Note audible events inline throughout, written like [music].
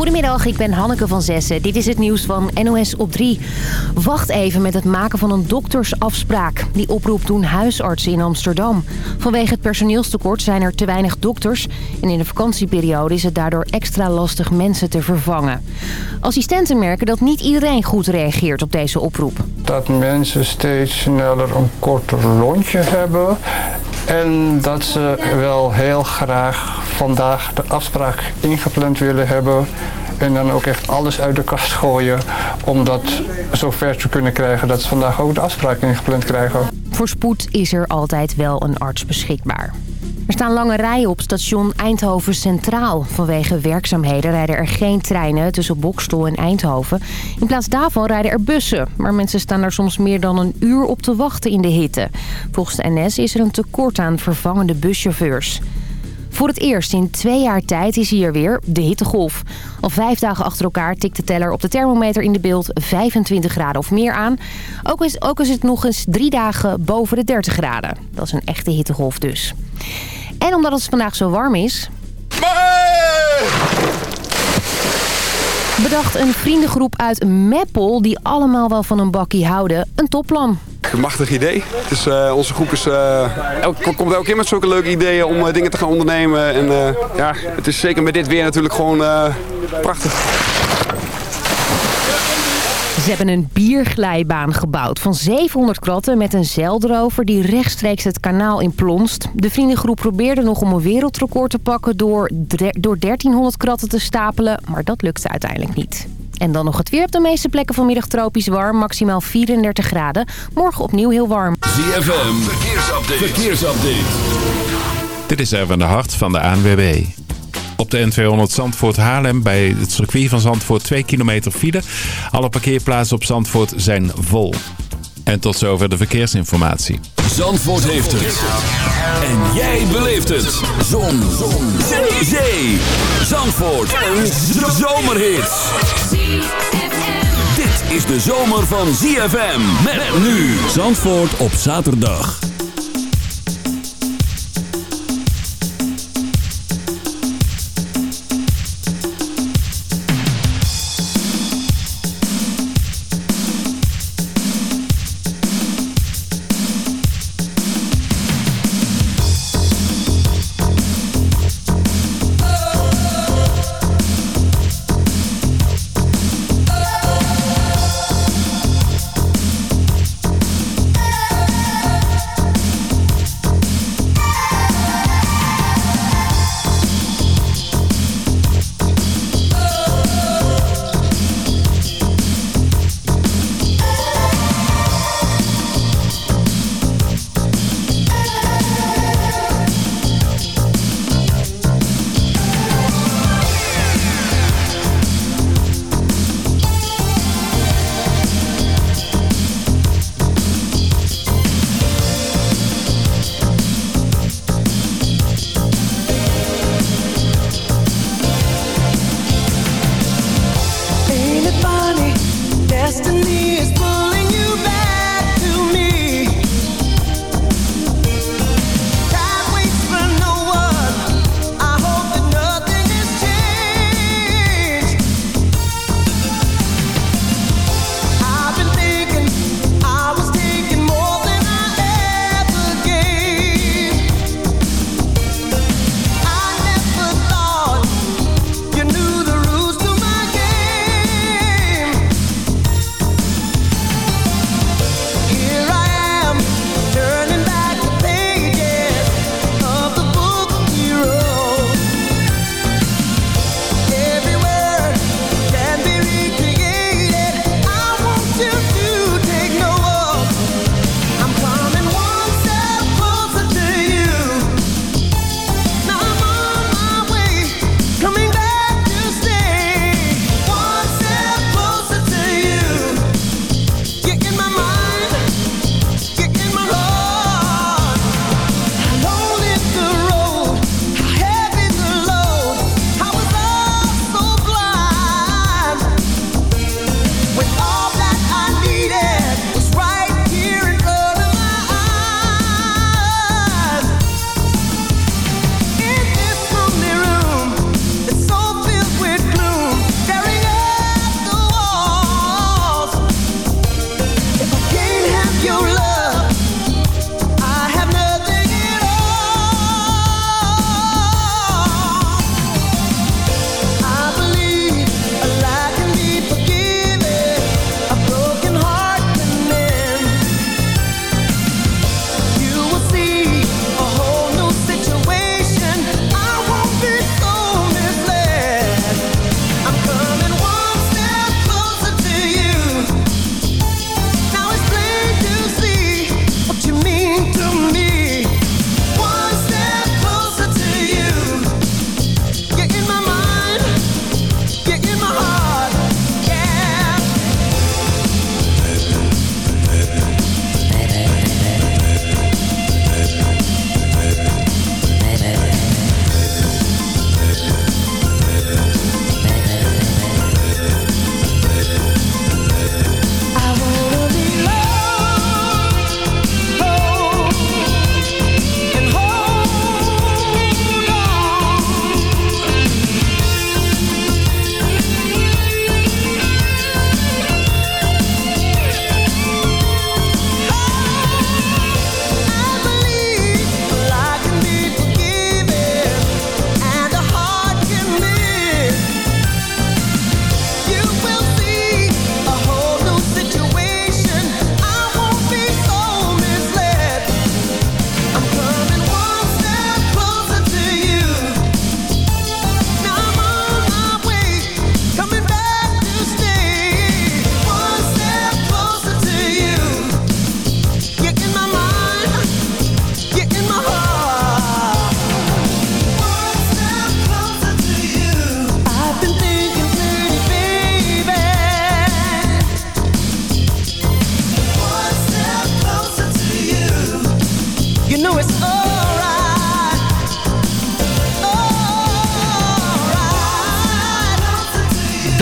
Goedemiddag, ik ben Hanneke van Zessen. Dit is het nieuws van NOS op 3. Wacht even met het maken van een doktersafspraak. Die oproep doen huisartsen in Amsterdam. Vanwege het personeelstekort zijn er te weinig dokters. En in de vakantieperiode is het daardoor extra lastig mensen te vervangen. Assistenten merken dat niet iedereen goed reageert op deze oproep. Dat mensen steeds sneller een korter rondje hebben. En dat ze wel heel graag vandaag de afspraak ingepland willen hebben. En dan ook echt alles uit de kast gooien om dat zover te kunnen krijgen dat ze vandaag ook de afspraak ingepland krijgen. Voor spoed is er altijd wel een arts beschikbaar. Er staan lange rijen op station Eindhoven Centraal. Vanwege werkzaamheden rijden er geen treinen tussen Bokstel en Eindhoven. In plaats daarvan rijden er bussen. Maar mensen staan er soms meer dan een uur op te wachten in de hitte. Volgens de NS is er een tekort aan vervangende buschauffeurs. Voor het eerst in twee jaar tijd is hier weer de hittegolf. Al vijf dagen achter elkaar tikt de teller op de thermometer in de beeld 25 graden of meer aan. Ook is, ook is het nog eens drie dagen boven de 30 graden. Dat is een echte hittegolf dus. En omdat het vandaag zo warm is... Bedacht een vriendengroep uit Meppel die allemaal wel van een bakkie houden een topplan. Een machtig idee. Dus, uh, onze groep is, uh, elk, komt elke keer met zulke leuke ideeën om uh, dingen te gaan ondernemen. En ja, het is zeker met dit weer natuurlijk gewoon prachtig. Ze hebben een bierglijbaan gebouwd van 700 kratten met een zeildrover die rechtstreeks het kanaal in plonst. De vriendengroep probeerde nog om een wereldrecord te pakken door, door 1300 kratten te stapelen, maar dat lukte uiteindelijk niet. En dan nog het weer op de meeste plekken vanmiddag tropisch warm. Maximaal 34 graden. Morgen opnieuw heel warm. ZFM, verkeersupdate. verkeersupdate. Dit is even de hart van de ANWB. Op de N200 Zandvoort Haarlem bij het circuit van Zandvoort 2 kilometer file. Alle parkeerplaatsen op Zandvoort zijn vol. En tot zover de verkeersinformatie. Zandvoort heeft het. En jij beleeft het. Zon. Zon. Zee. Zandvoort. Een zomerhit. Dit is de zomer van ZFM. Met nu. Zandvoort op zaterdag.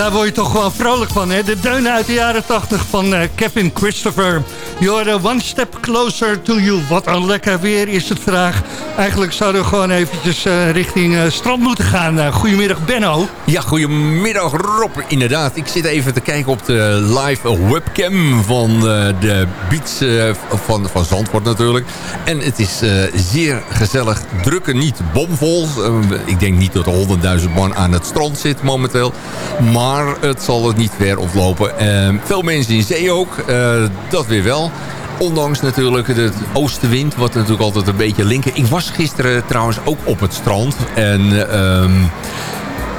Daar word je toch wel vrolijk van, hè? De deunen uit de jaren 80 van uh, Kevin Christopher. You're one step closer to you. Wat een lekker weer is het vraag. Eigenlijk zouden we gewoon eventjes uh, richting uh, strand moeten gaan. goedemiddag, Benno. Ja, goedemiddag, Rob. Inderdaad, ik zit even te kijken op de live webcam van de beach van, van Zandvoort natuurlijk. En het is zeer gezellig. Drukke niet bomvol. ik denk niet dat er 100.000 man aan het strand zit momenteel. Maar het zal het niet ver ontlopen. Veel mensen in zee ook. Dat weer wel. Ondanks natuurlijk de oostenwind, wat natuurlijk altijd een beetje linker. Ik was gisteren trouwens ook op het strand. En... Uh,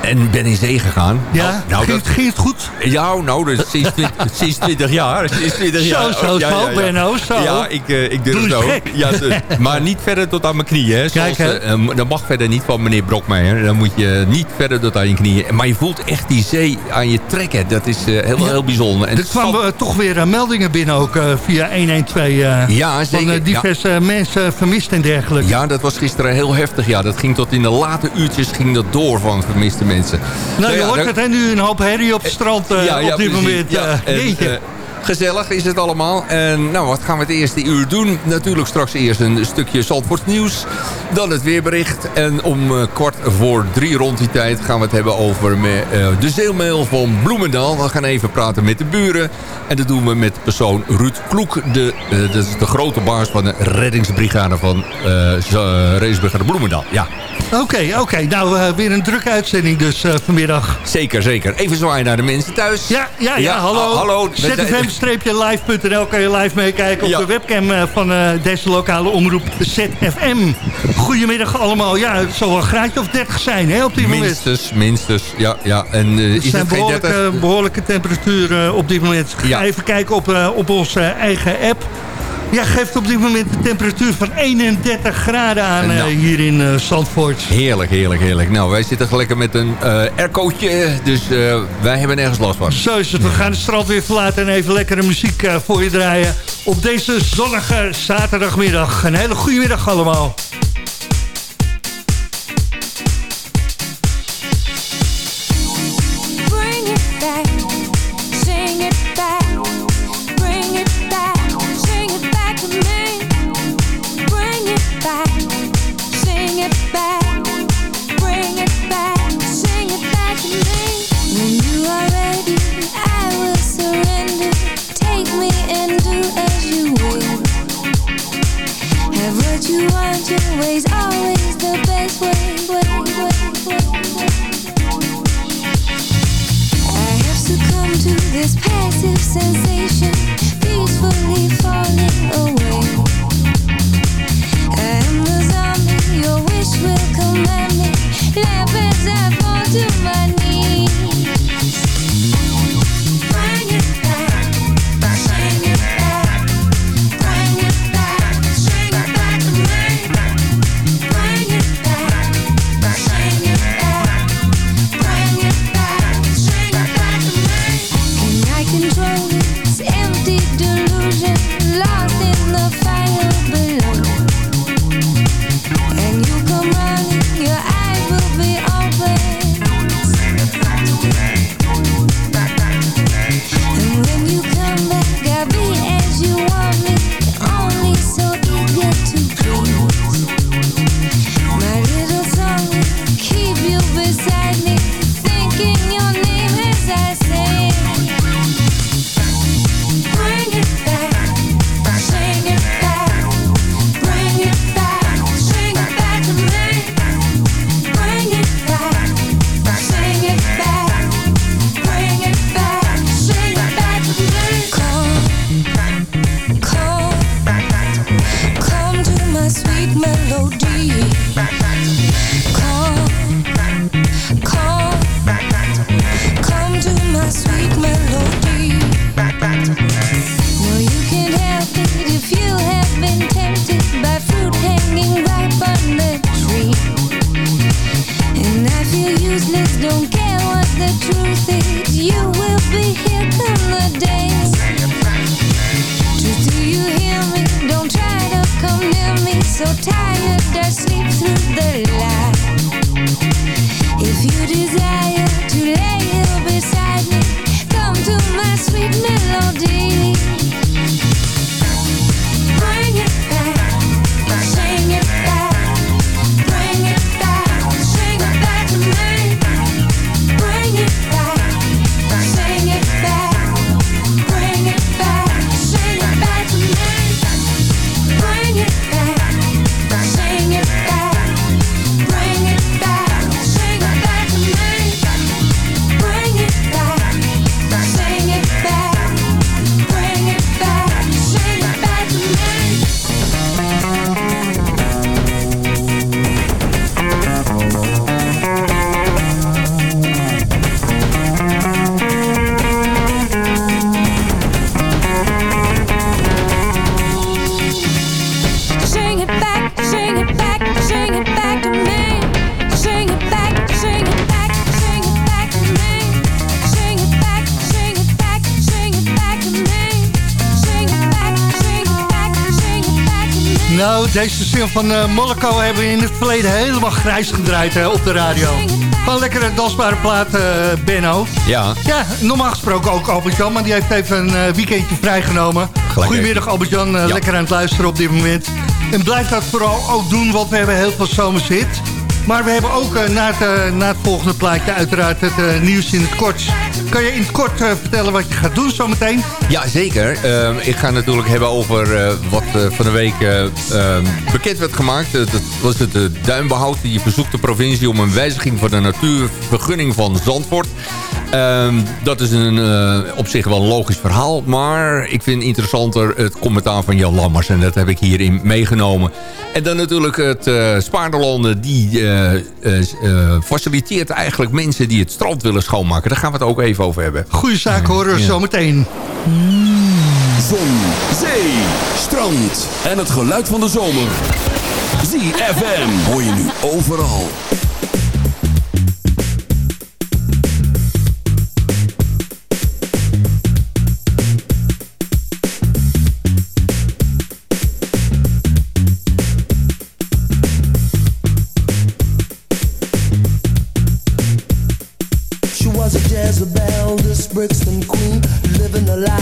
en ben in zee gegaan. Ja, nou, nou ging, dat, ging, het goed? Ja, nou, dus sinds, [laughs] sinds 20 jaar. Sinds 20 jaar. Zo, zo, ja, zo, ja, Benno, zo. Ja, ik, uh, ik durf het ook. Ja, dus, [laughs] maar niet verder tot aan mijn knieën. Hè. Zoals, Kijk, uh, dat mag verder niet van meneer Brokmeijer. Dan moet je niet verder tot aan je knieën. Maar je voelt echt die zee aan je trekken. Dat is uh, heel, heel bijzonder. En er kwamen toch weer meldingen binnen ook via 112. ja, zeker. Van diverse mensen vermist en dergelijke. Ja, dat was gisteren heel heftig. Ja, dat ging tot in de late uurtjes ging dat door van vermiste mensen. Nou, je hoort het, hè? Nu een hoop herrie op het strand ja, op dit moment. Ja, uh, Gezellig is het allemaal. En nou, wat gaan we het eerste uur doen? Natuurlijk straks eerst een stukje Zandvoort nieuws. Dan het weerbericht. En om uh, kwart voor drie rond die tijd gaan we het hebben over me, uh, de zeelmail van Bloemendaal. We gaan even praten met de buren. En dat doen we met persoon Ruud Kloek. De, uh, dat is de grote baas van de reddingsbrigade van reddingsbrigade Bloemendaal. Ja. Oké, oké. Nou, weer een drukke uitzending dus vanmiddag. Zeker, zeker. Even zwaaien naar de mensen thuis. Ja, ja, ja. hallo. hallo. ZFM-live.nl kan je live meekijken op de webcam eh, van uh, deze lokale omroep ZFM. Goedemiddag allemaal. Ja, het zal een graadje of 30 zijn hè, op dit moment. Minstens, minstens. Ja, ja. En, uh, het is zijn behoorlijke, behoorlijke temperaturen op dit moment. Ga even kijken op, op onze eigen app. Ja, geeft op dit moment de temperatuur van 31 graden aan nou. hier in uh, Zandvoort. Heerlijk, heerlijk, heerlijk. Nou, wij zitten lekker met een uh, aircootje, dus wij hebben nergens last van. Zo is het. We gaan het strand weer verlaten en even lekkere muziek voor je draaien. Op deze zonnige zaterdagmiddag. Een hele goede middag allemaal. Nou, deze zin van uh, Moloko hebben we in het verleden helemaal grijs gedraaid op de radio. Gewoon lekkere dansbare plaat, uh, Benno. Ja. Ja, normaal gesproken ook Albert-Jan, maar die heeft even een eh, weekendje vrijgenomen. Gelijk Goedemiddag Albert-Jan, lekker aan het luisteren op dit moment. En blijf dat vooral ook doen, want we hebben heel veel zomershit. Maar we hebben ook na, het, na het volgende plaatje uiteraard het nieuws in het kort. Kan je in het kort vertellen wat je gaat doen zometeen? Ja, zeker. Ehm, ik ga natuurlijk hebben over wat van de week ehm, bekend werd gemaakt. dat was het duinbehoud. Die verzoekt de provincie om een wijziging van de natuurvergunning van Zandvoort. Um, dat is een, uh, op zich wel een logisch verhaal. Maar ik vind interessanter het commentaar van Jan Lammers. En dat heb ik hierin meegenomen. En dan natuurlijk het uh, Spaarderlanden. Die uh, faciliteert eigenlijk mensen die het strand willen schoonmaken. Daar gaan we het ook even over hebben. Goeie zaak horen we ja. zometeen. Zon, zee, strand en het geluid van de zomer. ZFM hoor je nu overal.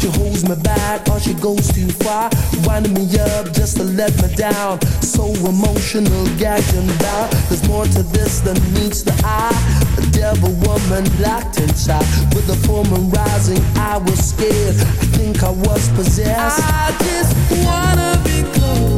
She holds me back or she goes too far. Winding me up just to let me down. So emotional, gagged and. There's more to this than meets the eye. A devil woman locked inside. With the full rising, I was scared. I think I was possessed. I just wanna be close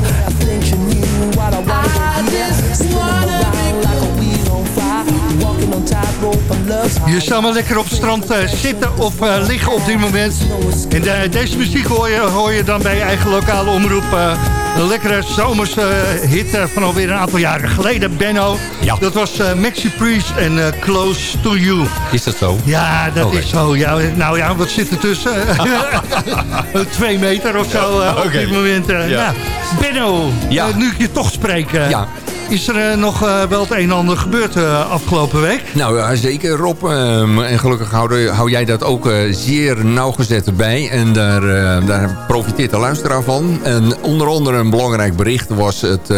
was clear. I think she knew what I wanted to hear. Spinning around like a wheel on fire, walking on tightrope and love's Je zou maar lekker op het strand eh, zitten of eh, liggen op dit moment. En de- deze muziek hoor je, hoor je dan bij je eigen lokale omroep. Een lekkere zomers eh, hit eh, van alweer een aantal jaren geleden, Benno. Ja. Dat was eh, Maxi Priest en Close to You. Is dat zo? Ja, dat is zo. Ja, nou ja, wat zit er tussen? [laughs] Twee meter of zo op dit moment. Ja. ja. Benno, Ja. nu ik je toch spreek. eh, Ja. Is er eh, nog eh, wel het een en ander gebeurd eh, afgelopen week? Nou ja, zeker Rob. Ehm, en gelukkig hou, hou jij dat ook zeer nauwgezet bij. En daar, daar profiteert de luisteraar van. En onder andere een belangrijk bericht was het...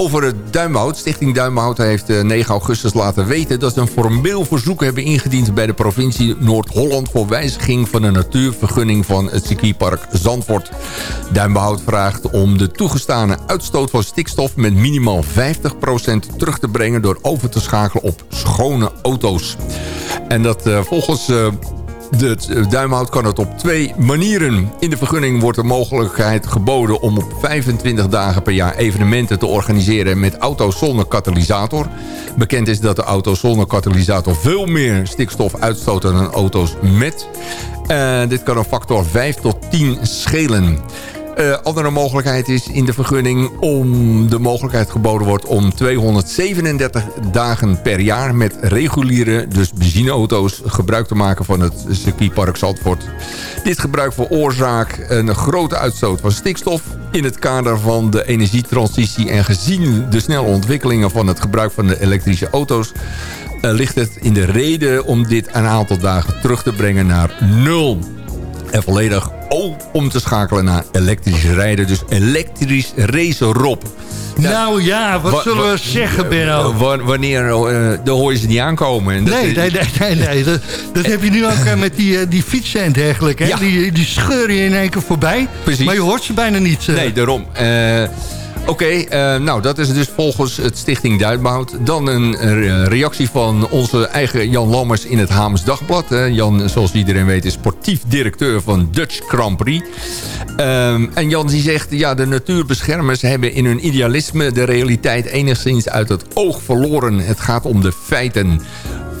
eh, over het Duimhout. Stichting Duimhout heeft eh, 9 augustus laten weten... dat ze een formeel verzoek hebben ingediend bij de provincie Noord-Holland... voor wijziging van de natuurvergunning van het circuitpark Zandvoort. Duimbehoud vraagt om de toegestane uitstoot van stikstof... met minimaal 50% terug te brengen... door over te schakelen op schone auto's. En dat eh, volgens... eh, de duimhout kan het op twee manieren. In de vergunning wordt de mogelijkheid geboden om op 25 dagen per jaar evenementen te organiseren met auto's zonder katalysator. Bekend is dat de auto's zonder katalysator veel meer stikstof uitstoten dan auto's met. Eh, dit kan een factor 5 tot 10 schelen. Eh, andere mogelijkheid is in de vergunning om de mogelijkheid geboden wordt om 237 dagen per jaar met reguliere, dus benzineauto's, gebruik te maken van het circuitpark Zandvoort. Dit gebruik veroorzaakt een grote uitstoot van stikstof in het kader van de energietransitie en gezien de snelle ontwikkelingen van het gebruik van de elektrische auto's eh, ligt het in de reden om dit een aantal dagen terug te brengen naar nul. En volledig O om te schakelen naar elektrisch rijden. Dus elektrisch racen Rob. Nou ja, wat Wa- zullen we zeggen, Benno? Wa- wanneer, eh dan hoor je ze niet aankomen. En Nee, is- nee, nee, nee, nee. Dat, dat heb je nu ook eh, met die, eh, die fietsen en dergelijke. Hè? Ja. Die, die scheuren je in één keer voorbij. Precies. Maar je hoort ze bijna niet. Nee, daarom. Oké, eh, nou dat is dus volgens het Stichting Duitboud. Dan een reactie van onze eigen Jan Lammers in het Haams Dagblad. Jan, zoals iedereen weet, is sportief directeur van Dutch Grand Prix. Ehm, en Jan die zegt, ja, de natuurbeschermers hebben in hun idealisme de realiteit enigszins uit het oog verloren. Het gaat om de feiten.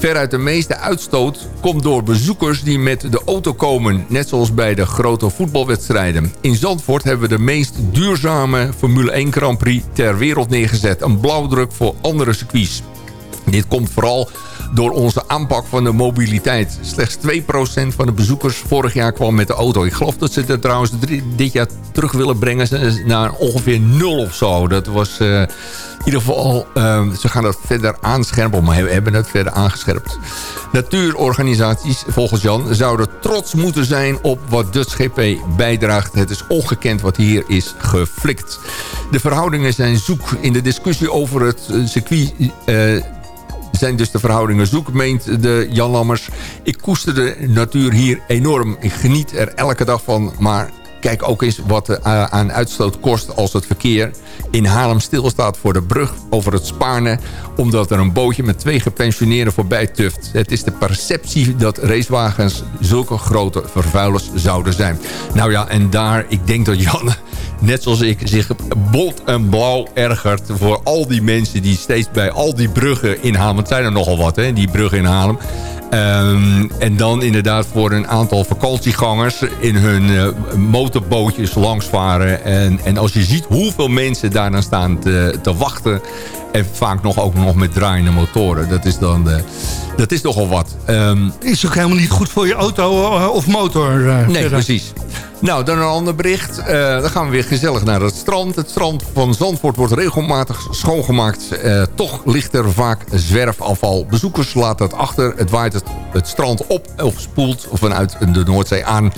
Veruit de meeste uitstoot komt door bezoekers die met de auto komen. Net zoals bij de grote voetbalwedstrijden. In Zandvoort hebben we de meest duurzame Formule 1 Grand Prix ter wereld neergezet. Een blauwdruk voor andere circuits. Dit komt vooral door onze aanpak van de mobiliteit. Slechts 2% van de bezoekers vorig jaar kwam met de auto. Ik geloof dat ze het trouwens dit jaar terug willen brengen naar ongeveer nul of zo. Dat was eh, in ieder geval... eh, ze gaan dat verder aanscherpen, maar we hebben het verder aangescherpt. Natuurorganisaties, volgens Jan, zouden trots moeten zijn op wat Dutch GP bijdraagt. Het is ongekend wat hier is geflikt. De verhoudingen zijn zoek. In de discussie over het eh, circuit... zijn dus de verhoudingen zoek, meent de Jan Lammers. Ik koester de natuur hier enorm. Ik geniet er elke dag van, maar kijk ook eens wat er eh, aan uitstoot kost als het verkeer in Haarlem stilstaat voor de brug over het Spaarne... omdat er een bootje met twee gepensioneerden voorbij tuft. Het is de perceptie dat racewagens zulke grote vervuilers zouden zijn. Nou ja, en daar, ik denk dat Jan, net zoals ik, zich bot en blauw ergert... voor al die mensen die steeds bij al die bruggen in Haarlem... het zijn er nogal wat, hè, die bruggen in Haarlem... Ehm, en dan inderdaad voor een aantal vakantiegangers in hun eh, motorbootjes langsvaren. En, en als je ziet hoeveel mensen daar dan staan te, te wachten... en vaak nog ook nog met draaiende motoren, dat is dan... eh, dat is nogal wat. Ehm, Is ook helemaal niet goed voor je auto eh, of motor. eh, Nee, verder. precies. Nou, dan een ander bericht. Uh, dan gaan we weer gezellig naar het strand. Het strand van Zandvoort wordt regelmatig schoongemaakt. Uh, toch ligt er vaak zwerfafval. Bezoekers laten het achter. Het waait het, het strand op of spoelt vanuit de Noordzee aan.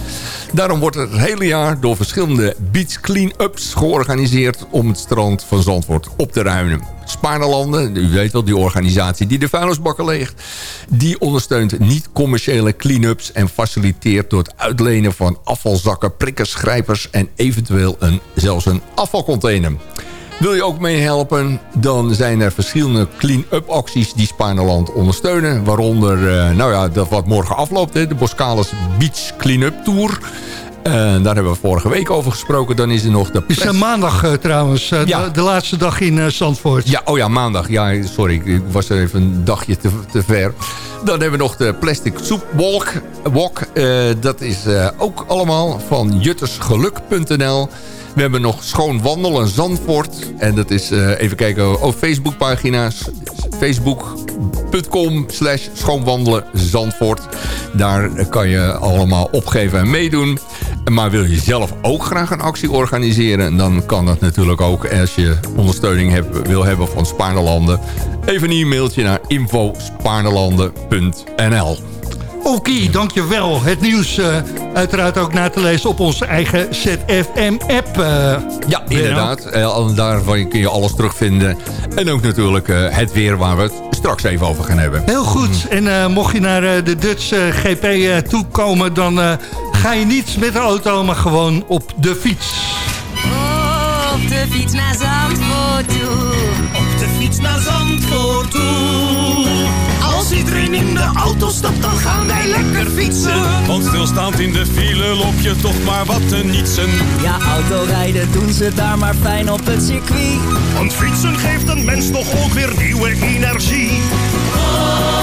Daarom wordt het het hele jaar door verschillende beach clean-ups georganiseerd... om het strand van Zandvoort op te ruimen. Spaarlanden, u weet wel, die organisatie die de vuilnisbakken leegt... die ondersteunt niet-commerciële clean-ups... en faciliteert door het uitlenen van afvalzakken, prikkers, grijpers... en eventueel een, zelfs een afvalcontainer. Wil je ook meehelpen? Dan zijn er verschillende clean-up acties die Spaarland ondersteunen. Waaronder, uh, nou ja, dat wat morgen afloopt, de Boscalis Beach Clean-up Tour... Uh, daar hebben we vorige week over gesproken. Dan is er nog de... Het is maandag uh, trouwens, uh, ja. de, de, laatste dag in Zandvoort. Ja, oh ja, maandag. Ja, sorry, ik was er even een dagje te, te ver. Dan hebben we nog de Plastic Soup Walk. walk dat is ook allemaal van juttersgeluk.nl. We hebben nog Schoon Wandelen Zandvoort. En dat is, even kijken, op Facebookpagina's. Facebook.com slash schoonwandelen Zandvoort. Daar kan je allemaal opgeven en meedoen. Maar wil je zelf ook graag een actie organiseren... dan kan dat natuurlijk ook als je ondersteuning wil hebben van Spaarnelanden. Even een e-mailtje naar info.spaarnelanden.nl Oké, okay, dankjewel. Het nieuws uh, uiteraard ook na te lezen op onze eigen ZFM-app. Uh, ja, inderdaad. Uh, daarvan kun je alles terugvinden. En ook natuurlijk het weer waar we het straks even over gaan hebben. Heel goed. En mocht je naar de Dutch GP toekomen... dan ga je niet met de auto, maar gewoon op de fiets. op de fiets naar Zandvoort toe. Op de fiets naar Zandvoort toe. Als iedereen in de auto stapt, dan gaan wij lekker fietsen. Want stilstaand in de file loop je toch maar wat te nietsen. Ja, autorijden doen ze daar maar fijn op het circuit. Want fietsen geeft een mens toch ook weer nieuwe energie. Oh,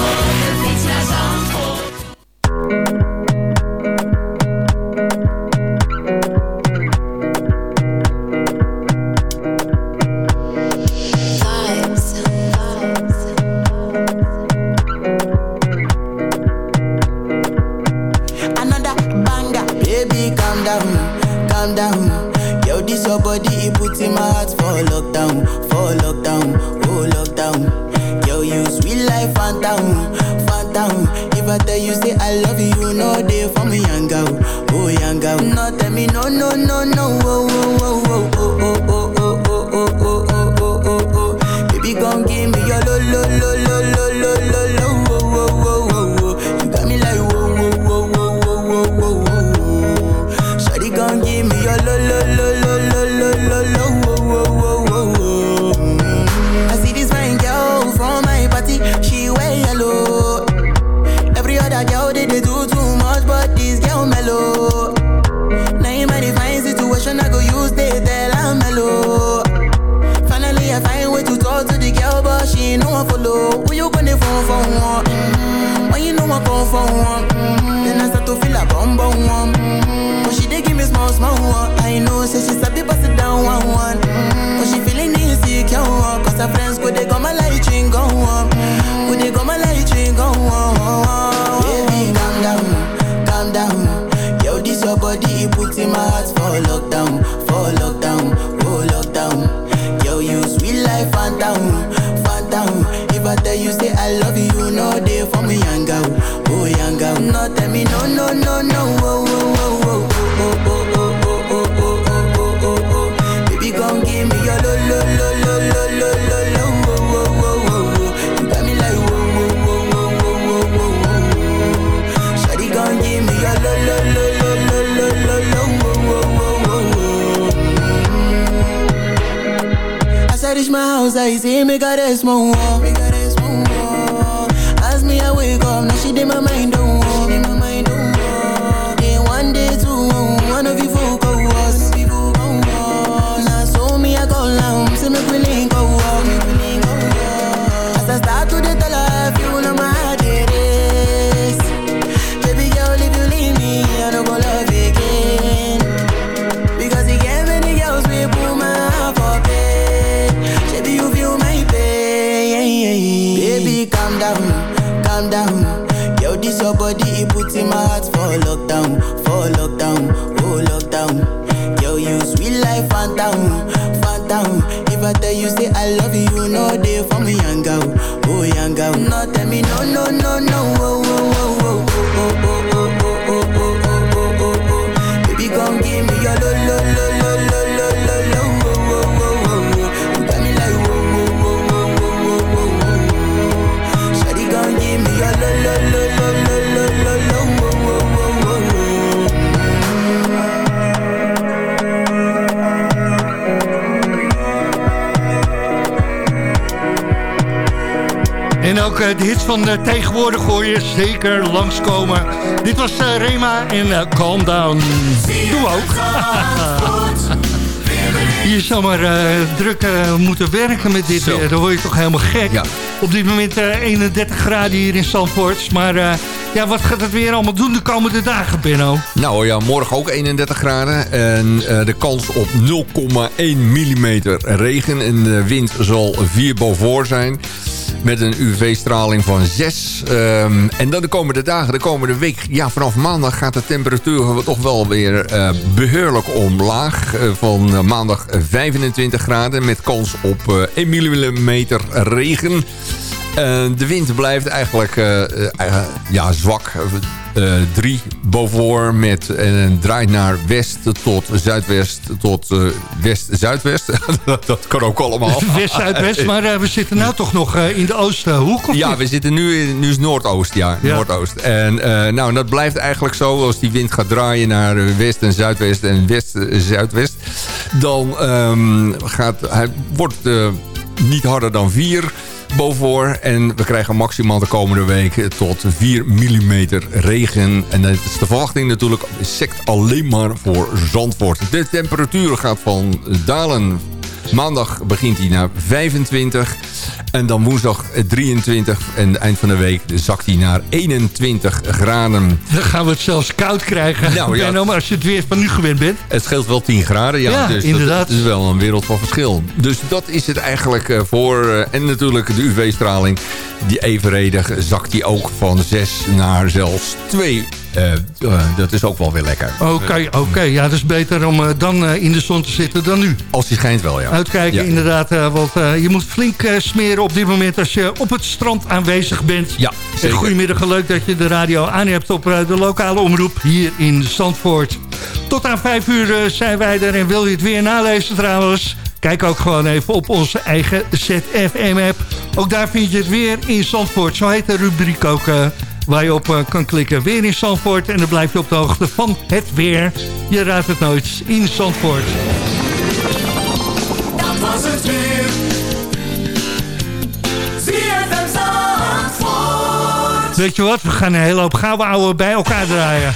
I say zij is me, got a small oh lockdown, oh lockdown. Yo, you sweet life, phantom, phantom. If I tell you, say ook eh, de hits van uh, tegenwoordig hoor je zeker langskomen. Dit was eh, Rema en eh, Calm Down. Doe ook. [laughs] Je zou maar eh, druk eh, moeten werken met dit weer. Dan word je toch helemaal gek. Op dit moment eh, 31 graden hier in Zandvoort. Maar eh, ja, wat gaat het weer allemaal doen de komende dagen, Benno? Nou ja, morgen ook 31 graden. En eh, de kans op 0,1 mm regen. En de wind zal 4 boven zijn. Met een UV-straling van 6. Ehm, en dan de komende dagen, de komende week... Ja, vanaf maandag gaat de temperatuur toch wel weer eh, behoorlijk omlaag. Eh, van eh, maandag 25 graden met kans op eh 1 mm regen. De wind blijft eigenlijk ja, zwak. Eh, drie boven met en draait naar west tot zuidwest tot eh, west-zuidwest. [laughs] dat, kan ook allemaal. [laughs] West-Zuidwest, maar eh, we zitten nu toch nog eh, in de Oosterhoek, of Ja, niet? we zitten nu, in, nu is het Noordoost, ja. Ja. Noordoost. En eh, nou, dat blijft eigenlijk zo. Als die wind gaat draaien naar eh, west en zuidwest en west-zuidwest... dan ehm, gaat hij wordt eh, niet harder dan 4 boven. En we krijgen maximaal de komende week tot 4 mm regen. En dat is de verwachting natuurlijk sect alleen maar voor Zandvoort. De temperatuur gaat van dalen Maandag begint hij naar 25. En dan woensdag 23. En eind van de week zakt hij naar 21 graden. Dan gaan we het zelfs koud krijgen. Nou, ja. Benno, maar als je het weer van nu gewend bent. Het scheelt wel 10 graden, ja. Ja, dus inderdaad. Dat is wel een wereld van verschil. Dus dat is het eigenlijk eh, voor... eh, en natuurlijk de UV-straling. Die evenredig zakt die ook van 6 naar zelfs 2. Eh, eh, dat is ook wel weer lekker. Oké, oké. Ja, dat is beter om eh, dan in de zon te zitten dan nu. Als die schijnt wel, ja. Uitkijken Ja. inderdaad, want je moet flink smeren op dit moment als je op het strand aanwezig bent. Ja, En goedemiddag, leuk dat je de radio aan hebt op de lokale omroep hier in Zandvoort. Tot aan vijf uur zijn wij er en wil je het weer nalezen trouwens... Kijk ook gewoon even op onze eigen ZFM-app. Ook daar vind je het weer in Zandvoort. Zo heet de rubriek ook waar je op eh, kan klikken. Weer in Zandvoort en dan blijf je op de hoogte van het weer. Je raadt het nooit in Zandvoort. Dat was het weer. Weet je wat? We gaan een hele hoop gouden ouwe bij elkaar draaien.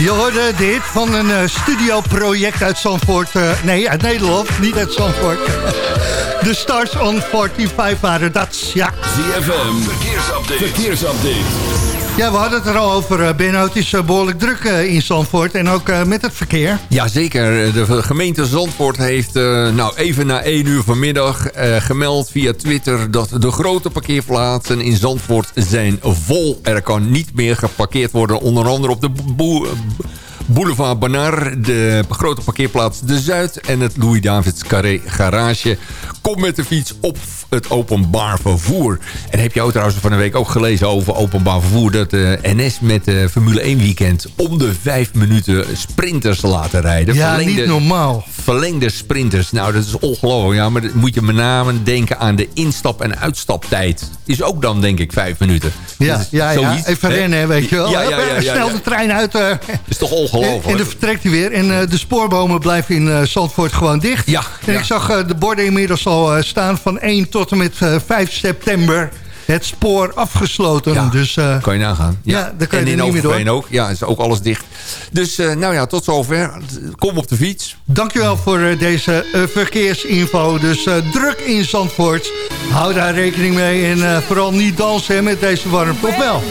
Je hoorde dit van een eh, studioproject uit Zandvoort. eh, nee, uit Nederland, niet uit Zandvoort. [laughs] De Stars on 45 waren dat, ja. ZFM, verkeersupdate. verkeersupdate. Ja, we hadden het er al over, eh, Benno. Het is eh, behoorlijk druk eh, in Zandvoort en ook met het verkeer. Jazeker, de gemeente Zandvoort heeft nou even na 1 uur vanmiddag gemeld via Twitter... dat de grote parkeerplaatsen in Zandvoort zijn vol. Er kan niet meer geparkeerd worden, onder andere op de boe- Boulevard Banar... de grote parkeerplaats De Zuid en het Louis-Davids Carré Garage. Kom met de fiets op het openbaar vervoer. En heb je ook trouwens van de week ook gelezen over openbaar vervoer... dat de NS met de Formule 1 weekend om de vijf minuten sprinters laten rijden. Ja, niet normaal. Verlengde sprinters. Nou, dat is ongelooflijk. Ja, maar moet je met name denken aan de instap- en uitstaptijd. Is ook dan, denk ik, vijf minuten. Ja, ja, ja. zoiets, even hè? rennen, weet je wel. Ja, ja, ja, ja, [laughs] Snel ja. de trein uit. eh, is toch ongelooflijk? En, en dan vertrekt hij weer. En eh, de spoorbomen blijven in eh, Zandvoort gewoon dicht. Ja, En ja. ik zag eh, de borden inmiddels al staan van 1 tot en met eh, 5 september. Het spoor afgesloten. Dus eh, Kan je nagaan. Ja, daar kan je en er in niet meer door. Ook. Ja, is ook alles dicht. Dus nou ja, tot zover. Kom op de fiets. dankjewel voor deze verkeersinfo. Dus druk in Zandvoort. Hou daar rekening mee. En vooral niet dansen hè, met deze warmte. Of wel?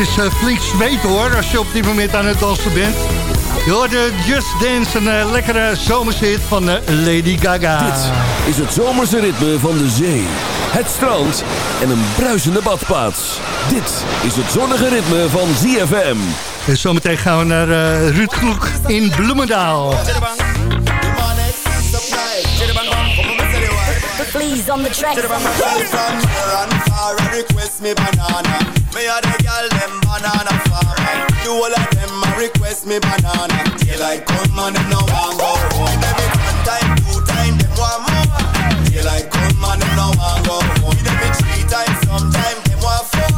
Is uh, flink zweet hoor, als je op dit moment aan het dansen bent. Je hoorde Just Dance, een eh, lekkere zomershit van eh, Lady Gaga. Dit is het zomerse ritme van de zee, het strand en een bruisende badplaats. Dit is het zonnige ritme van ZFM. En zometeen gaan we naar eh, Ruud Kloek in Bloemendaal. Please on the track. Me banana. Daylight come and them no want go home. Every one time, two time, them want more. Daylight come and them no want go home. Every three times, sometime them want four.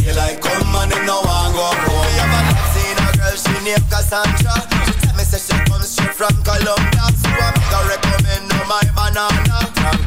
Daylight come and them no want go home. Me have a seen a girl she named Cassandra. She tell me say she comes straight from Colombia. So I make her recommend her my banana.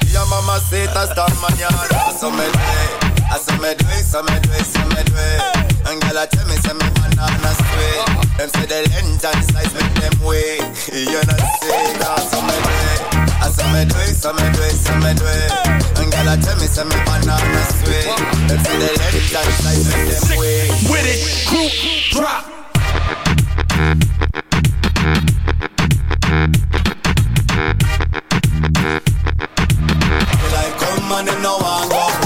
Your mama say that's the manana. So me do it. I saw me do it, so me do it, so me do it. And girl, I tell me, say me banana sweet. Them say the length and size make them way. You know say ah, that, so me do it. Ah, I saw me do it, so me do it, so me do it. And girl, I tell me, say me banana sweet. Them say the length and size make them way. With it, group drop. Like come and them no want go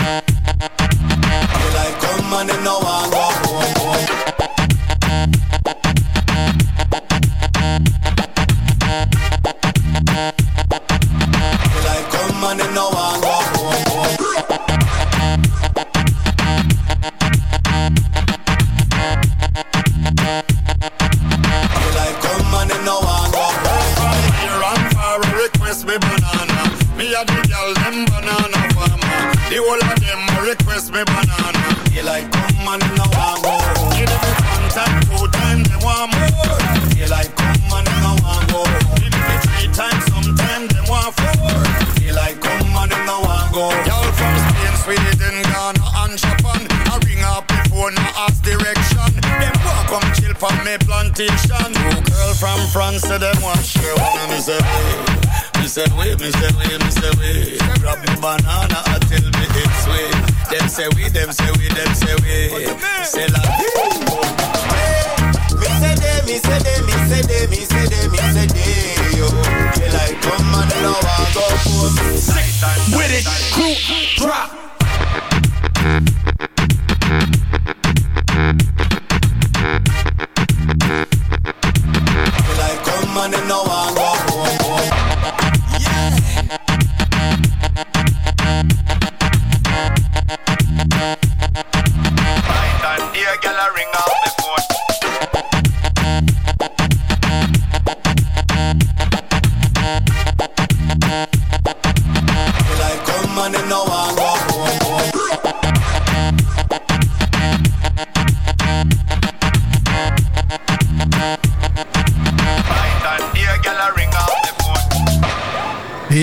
Like Ghana and Japan. I ring up before no ask direction. Them want come chill from me plantation. Two girl from France, say them want share one of me say wait. Me say wait, me say wait, me say wait. Grab me banana until me it's sweet. Them say we, them say we, them say we. Say la Me say they, me say they, me say they, me say they, me say they, yo. They like come and them no want go home. With it, group drop. Mm-hmm.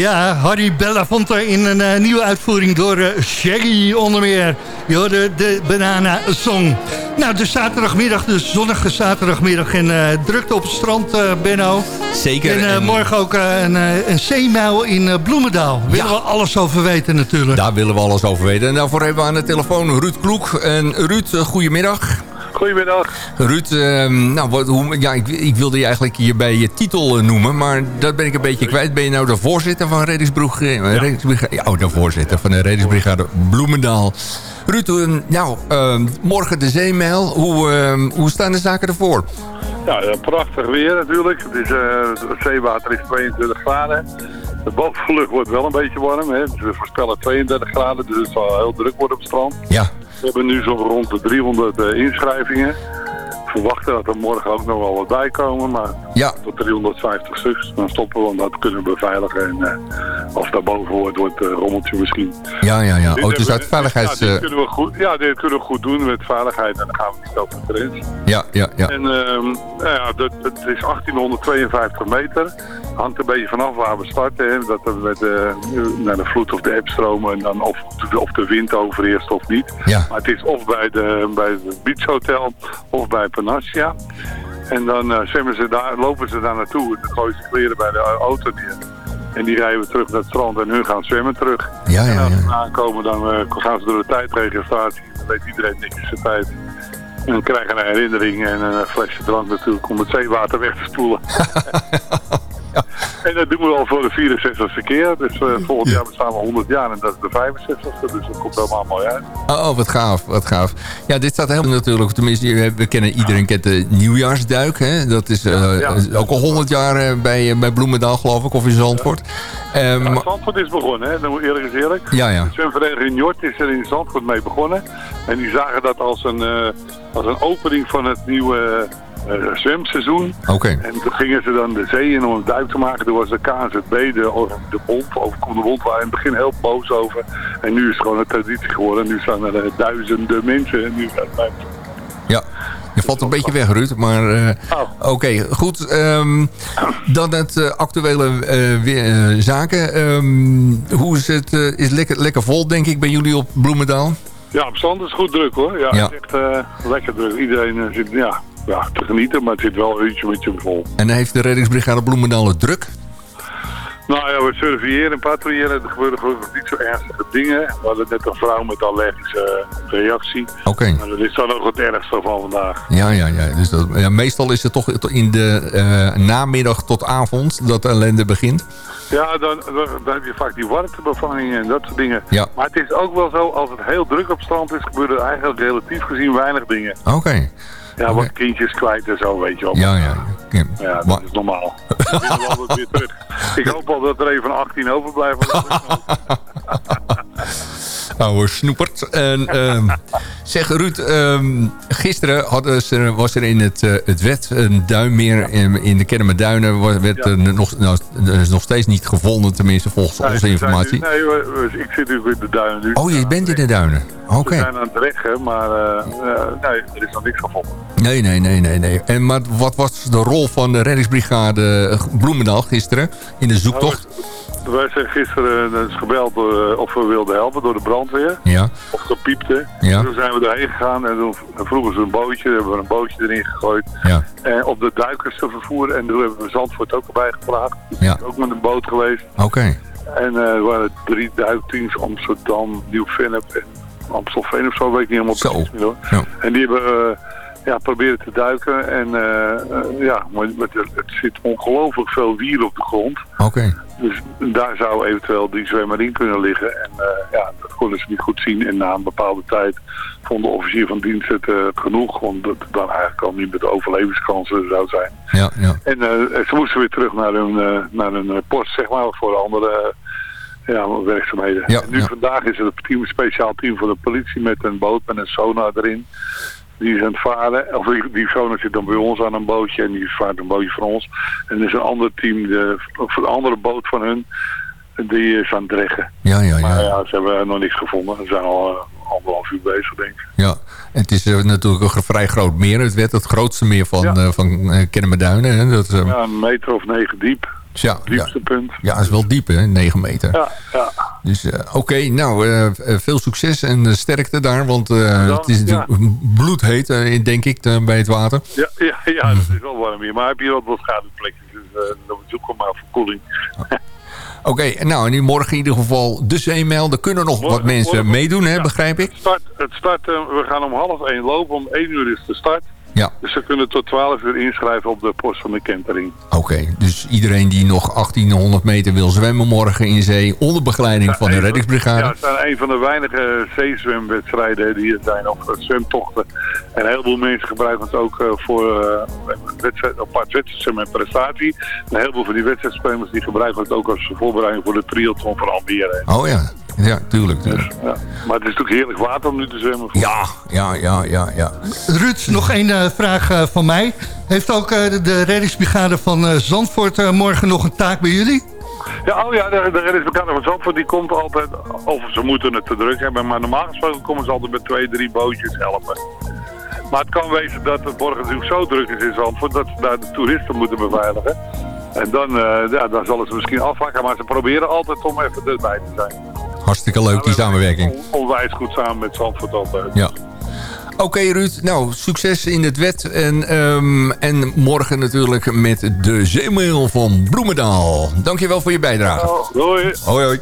Ja, Harry Belafonte in een eh, nieuwe uitvoering door eh, Shaggy onder meer. Je hoorde de Banana Song. Nou, de zaterdagmiddag, de zonnige zaterdagmiddag en eh, drukte op het strand, Benno. Zeker. En, En- morgen ook een, een zeemijl in Bloemendaal. Willen we alles over weten natuurlijk. Daar willen we alles over weten. En daarvoor hebben we aan de telefoon Ruud Kloek. En Ruud, goedemiddag. Goedemiddag. Ruud, ehm, nou, hoe, ja, ik, ik wilde je eigenlijk hierbij je titel eh, noemen, maar dat ben ik een beetje kwijt. Ben je nou de voorzitter van Reddingsbroeg, eh, Reddingsbrigade? Ja, oh, de voorzitter van de Reddingsbrigade Bloemendaal. Ruud, eh, nou, ehm, morgen de zeemijl. Hoe, ehm, hoe staan de zaken ervoor? Ja, prachtig weer natuurlijk. Het, is, het zeewater is 22 graden. De bovenlucht wordt wel een beetje warm. Hè. Dus we voorspellen 32 graden, dus het zal heel druk worden op het strand. Ja. We hebben nu zo'n rond de 300 eh, inschrijvingen. We verwachten dat er morgen ook nog wel wat bij komen, maar Ja. tot 350 stuks. Dan stoppen we, want dat kunnen we beveiligen. En eh, als daarboven wordt, wordt een rommeltje misschien. Ja, ja, ja. Dit Oh, uit veiligheids... Ja, dit eh, kunnen we goed, ja, dit kunnen we goed doen met veiligheid en dan gaan we niet over de grens. ja, ja, ja. En ehm, nou ja, dat, het is 1852 meter. Hangt een beetje vanaf waar we starten. Hè. Dat we met de, naar de vloed of de eb stromen en dan of, de- of de wind overheerst of niet. Ja. Maar het is of bij, de, bij het Beach Hotel of bij Panacea. En dan eh, zwemmen ze daar, lopen ze daar naartoe. Dan gooien ze kleren bij de auto neer. En die rijden we terug naar het strand en hun gaan zwemmen terug. Ja, ja, en als ja. ze aankomen, dan eh, gaan ze door de tijdregistratie. Dan weet iedereen netjes zijn tijd. En dan krijgen we een herinnering en een flesje drank natuurlijk om het zeewater weg te spoelen. [laughs] En dat doen we al voor de 64ste keer. Dus eh, volgend jaar bestaan we 100 jaar en dat is de 65ste. Dus dat komt helemaal mooi uit. Oh, wat gaaf, wat gaaf. Ja, dit staat helemaal natuurlijk, tenminste, we kennen, iedereen kent de nieuwjaarsduik. Hè? Dat is eh, ja. ook al 100 jaar eh, bij, bij Bloemendaal, geloof ik, of in Zandvoort. Ja, Zandvoort is begonnen, hè? Dan eerlijk is eerlijk. Ja, ja. De zwemvereniging Njord is er in Zandvoort mee begonnen. En die zagen dat als een, als een opening van het nieuwe zwemseizoen. Oké. En toen gingen ze dan de zee in om een duik te maken. Toen was de KNZB, de, of de bond, overkom de bond, waren in het begin heel boos over. En nu is het gewoon een traditie geworden. Nu staan er eh, duizenden mensen. En nu Ja, je valt een beetje weg, Ruud. Maar eh, Oh. oké, goed. ehm, dan het eh, actuele weer, zaken. Ehm, hoe is het? is lekker, lekker vol, denk ik, bij jullie op Bloemendaal? Ja, op stand is goed druk hoor. Ja, Ja. Het is echt lekker druk. Iedereen zit ja, ja, te genieten, maar het zit wel een uurtje met je vol. En heeft de reddingsbrigade Bloemendaal het druk? Nou ja, we surveilleren en patrouilleren. Er gebeuren gelukkig niet zo ernstige dingen. We hadden net een vrouw met allergische eh, reactie. Oké. Maar dat is dan ook het ergste van vandaag. Ja, ja, ja. Dus dat, ja, meestal is het toch in de eh, namiddag tot avond dat de ellende begint. Ja, dan, dan, dan heb je vaak die warmtebevangingen en dat soort dingen. Ja. Maar het is ook wel zo, als het heel druk op strand is, gebeuren er eigenlijk relatief gezien weinig dingen. Oké. Ja, wat kindjes kwijt en zo, weet je wel. Ja, ja. ja. Ja, dat is normaal. Altijd weer terug. Ik hoop al dat er even 18 overblijven. [laughs] [laughs] Oude snoepert. En, ehm, [laughs] zeg Ruud, ehm, gisteren hadden ze, was er in het, eh, het wet een duimmeer in, in de Kennemerduinen. Werd Ja. er nog, nou, is nog steeds niet gevonden, tenminste volgens Nee, onze informatie. nu- nee, we- we- ik zit nu in de duinen nu. Oh, je bent in de duinen. Oké. We zijn aan het reggen, maar eh, eh, nee, er is nog niks gevonden. Nee, nee, nee, nee. nee. En, maar wat was de rol van de reddingsbrigade Bloemendaal gisteren in de zoektocht? Wij zijn gisteren eh, is gebeld eh, of we wilden helpen door de brandweer. Ja. Of gepiepte. Ja. Toen zijn we erheen gegaan en toen vroegen ze een bootje. hebben we een bootje erin gegooid. Ja. En op de duikers te vervoeren. En toen hebben we Zandvoort ook erbij gevraagd. Ja. Ook met een boot geweest. Oké. En eh, er waren drie duikteams. Amsterdam, Nieuw-Vennep en Amstelveen of zo. Weet ik niet helemaal precies meer hoor. Ja. En die hebben ja, proberen te duiken. En ja, maar het, het zit ongelooflijk veel wier op de grond. Oké. Dus daar zou eventueel die zwemmer in kunnen liggen. En eh, ja, dat konden ze niet goed zien. En na een bepaalde tijd vond de officier van dienst het eh, genoeg. Want dat dan eigenlijk al niet met de overlevingskansen zou zijn. Ja, ja. En eh, ze moesten weer terug naar hun, naar hun post, zeg maar, voor andere ja, werkzaamheden. Ja, nu ja. vandaag is er een team, speciaal team van de politie met een boot met een sonar erin. Die is aan het varen. Of die, die sonar zit dan bij ons aan een bootje en die vaart een bootje van ons. En er is een ander team, de, of een andere boot van hun, die is aan het dreggen. Ja, ja, Maar ja. ja, ze hebben nog niks gevonden. Ze zijn al eh, anderhalf uur bezig, denk ik. ja. En het is eh, natuurlijk een vrij groot meer. Het werd het grootste meer van, Ja. eh van Kennemerduinen. Hè? Dat, Ja, een meter of negen diep. Het diepste punt. Ja, dat is wel diep, hè? 9 meter. Ja, ja. Dus eh, oké, nou, eh, eh, veel succes en sterkte daar. Want Dan, het is natuurlijk bloedheet, denk ik, bij het water. Ja, ja, ja, dat is wel warm hier. Maar heb je wat wat schaduwplekjes, dus dan zoeken we maar verkoeling. [laughs] Oké, nou, en nu morgen in ieder geval de zeemijl. Er kunnen nog wat mensen morgen- meedoen, hè, ja, begrijp ik? Het start, het start we gaan om half één lopen, om één uur is de start. Ja. Dus ze kunnen tot 12 uur inschrijven op de post van de kentering. Oké, dus iedereen die nog 1800 meter wil zwemmen morgen in zee... onder begeleiding van de reddingsbrigade. Ja, het zijn een van de weinige zeezwemwedstrijden die er zijn, of eh, zwemtochten. En een heleboel mensen gebruiken het ook eh, voor uh, wedstrijd, apart wedstrijdzwemmen en prestatie. En een heleboel van die wedstrijdspelers die gebruiken het ook als voorbereiding voor de triathlon van Almere. Oh ja, ja, tuurlijk. tuurlijk. Ja. Maar het is natuurlijk heerlijk water om nu te zwemmen. Ja, ja, ja, ja, ja. Ruud, nog één eh, vraag eh, van mij. Heeft ook eh, de reddingsbrigade van Zandvoort morgen nog een taak bij jullie? Ja, oh ja, de, de reddingsbrigade van Zandvoort die komt altijd, of ze moeten het te druk hebben, maar normaal gesproken komen ze altijd met twee, drie bootjes helpen. Maar het kan wezen dat het morgen natuurlijk zo druk is in Zandvoort dat ze daar de toeristen moeten beveiligen. En dan, uh, ja, dan zullen ze misschien afhakken, maar ze proberen altijd om even erbij te zijn. Hartstikke leuk, die samenwerking. On, onwijs goed samen met Zandvoort altijd. Ja. Oké okay, Ruud, nou succes in het wet. En, um, en morgen natuurlijk met de zeemail van Bloemendaal. Dankjewel voor je bijdrage. Hoi. Hoi hoi.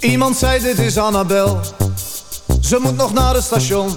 Iemand zei dit is Annabel. Ze moet nog naar het station.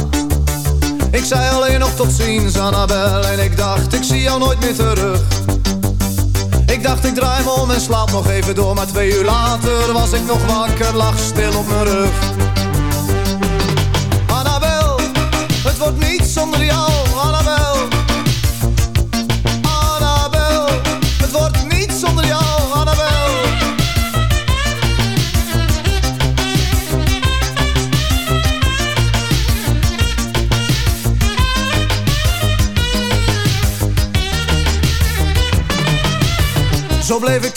Ik zei alleen nog tot ziens, Annabel, en ik dacht, ik zie jou nooit meer terug. Ik dacht, ik draai me om en slaap nog even door, maar twee uur later was ik nog wakker, lag stil op mijn rug. Annabel, het wordt niet zonder jou,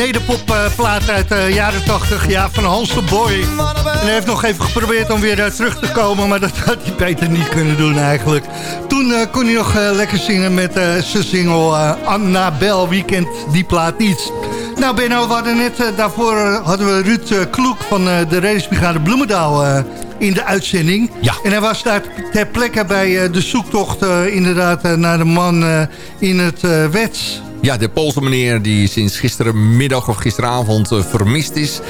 nederpopplaat uit de jaren 80. Ja, van Hans de Boy. En hij heeft nog even geprobeerd om weer terug te komen. Maar dat [laughs] had hij beter niet kunnen doen eigenlijk. Toen kon hij nog lekker zingen met zijn single Annabel. Wie kent die plaat niet? Nou Benno, we hadden net daarvoor hadden we Ruud Kloek van de Reddingsbrigade Bloemendaal in de uitzending. Ja. En hij was daar ter plekke bij de zoektocht inderdaad naar de man in het wets. Ja, de Poolse meneer die sinds gisterenmiddag of gisteravond uh, vermist is.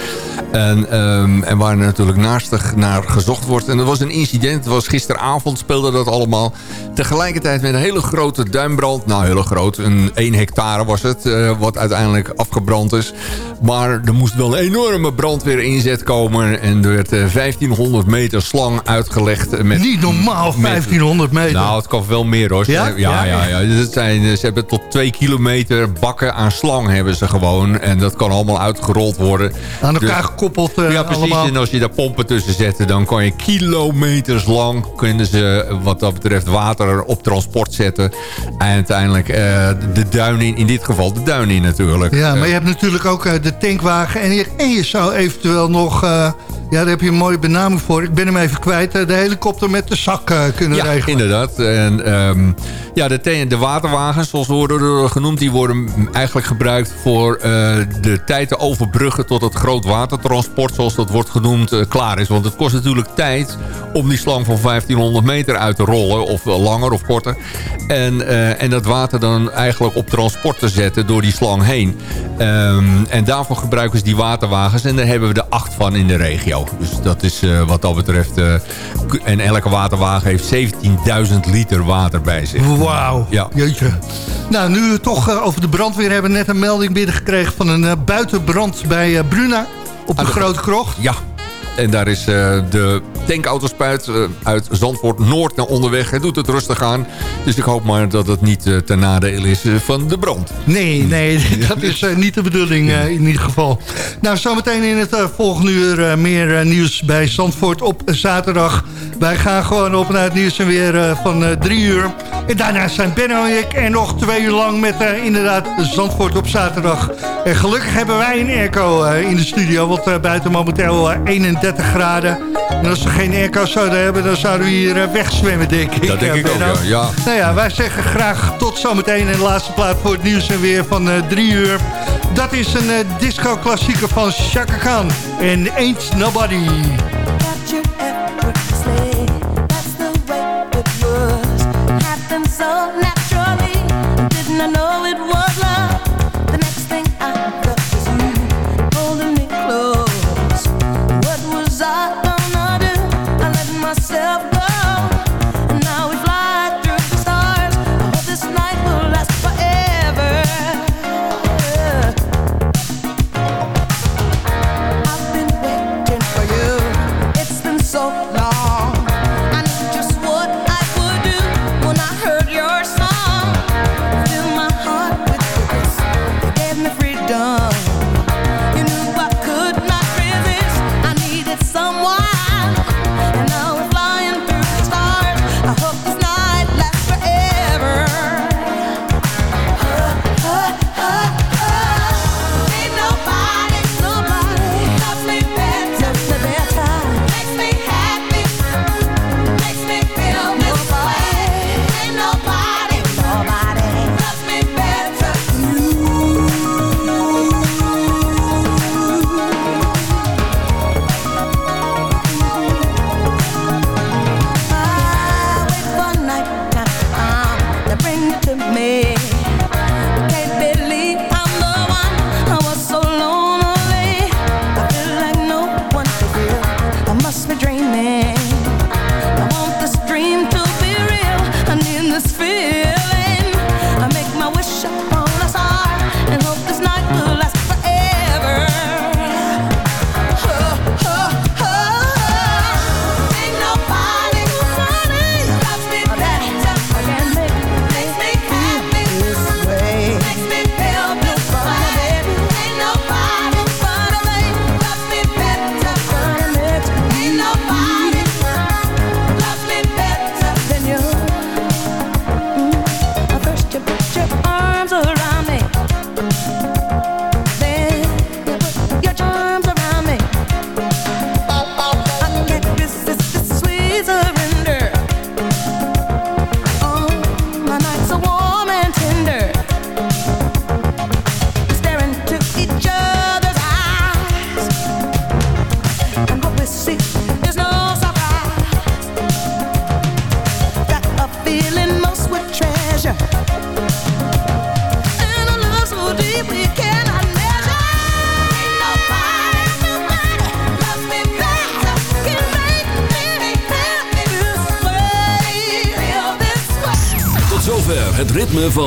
En, um, en waar natuurlijk naastig naar gezocht wordt. En er was een incident, was gisteravond speelde dat allemaal. Tegelijkertijd met een hele grote duinbrand. Nou, hele groot, een 1 hectare was het. Uh, wat uiteindelijk afgebrand is. Maar er moest wel een enorme brandweer inzet komen. En er werd uh, 1500 meter slang uitgelegd. Met, Niet normaal, 1500 meter. Nou, het kan wel meer hoor. Ja? Ja, ja, ja. ja. Zijn, ze hebben tot 2 kilometer bakken aan slang hebben ze gewoon. En dat kan allemaal uitgerold worden. Aan elkaar dus, gekoppeld uh, Ja, precies. Allemaal. En als je daar pompen tussen zet, dan kan je kilometers lang... kunnen ze wat dat betreft water op transport zetten. En uiteindelijk uh, de duin in. In dit geval de duin in natuurlijk. Ja, maar je hebt natuurlijk ook de tankwagen. En je, en je zou eventueel nog... Ja, daar heb je een mooie benaming voor. Ik ben hem even kwijt. De helikopter met de zak uh, kunnen ja, regelen. inderdaad. En, um, ja, de, de waterwagens, zoals worden genoemd... die worden eigenlijk gebruikt voor uh, de tijd te overbruggen... tot het grootwatertransport, zoals dat wordt genoemd, uh, klaar is. Want het kost natuurlijk tijd om die slang van 1500 meter uit te rollen. Of langer of korter. En, en dat water dan eigenlijk op transport te zetten door die slang heen. Um, en daarvoor gebruiken ze die waterwagens. En daar hebben we er acht van in de regio. Dus dat is uh, wat dat betreft... Uh, en elke waterwagen heeft 17.000 liter water bij zich. Wauw, ja. jeetje. Nou, nu we toch over de brandweer hebben... net een melding binnengekregen van een buitenbrand bij Bruna... op de, de Grote Krocht. Ja, en daar is uh, de tankautospuit uh, uit Zandvoort Noord naar onderweg. Hij doet het rustig aan. Dus ik hoop maar dat het niet uh, ten nadeel is van de brand. Nee, nee, [laughs] dat is niet de bedoeling in ieder geval. Nou, zometeen in het volgende uur meer nieuws bij Zandvoort op zaterdag. Wij gaan gewoon op naar het nieuws en weer van drie uur. En daarna zijn Benno en ik er nog twee uur lang met inderdaad Zandvoort op zaterdag. En gelukkig hebben wij een airco in de studio, want buiten momenteel 31 graden. En als we geen airco zouden hebben, dan zouden we hier wegzwemmen, denk ik. Dat denk ik Benno. ook, ja. ja. Nou ja, wij zeggen graag tot zometeen in de laatste plaat voor het nieuws en weer van drie uur. Dat is een disco-klassieker van Chaka Khan en Ain't Nobody.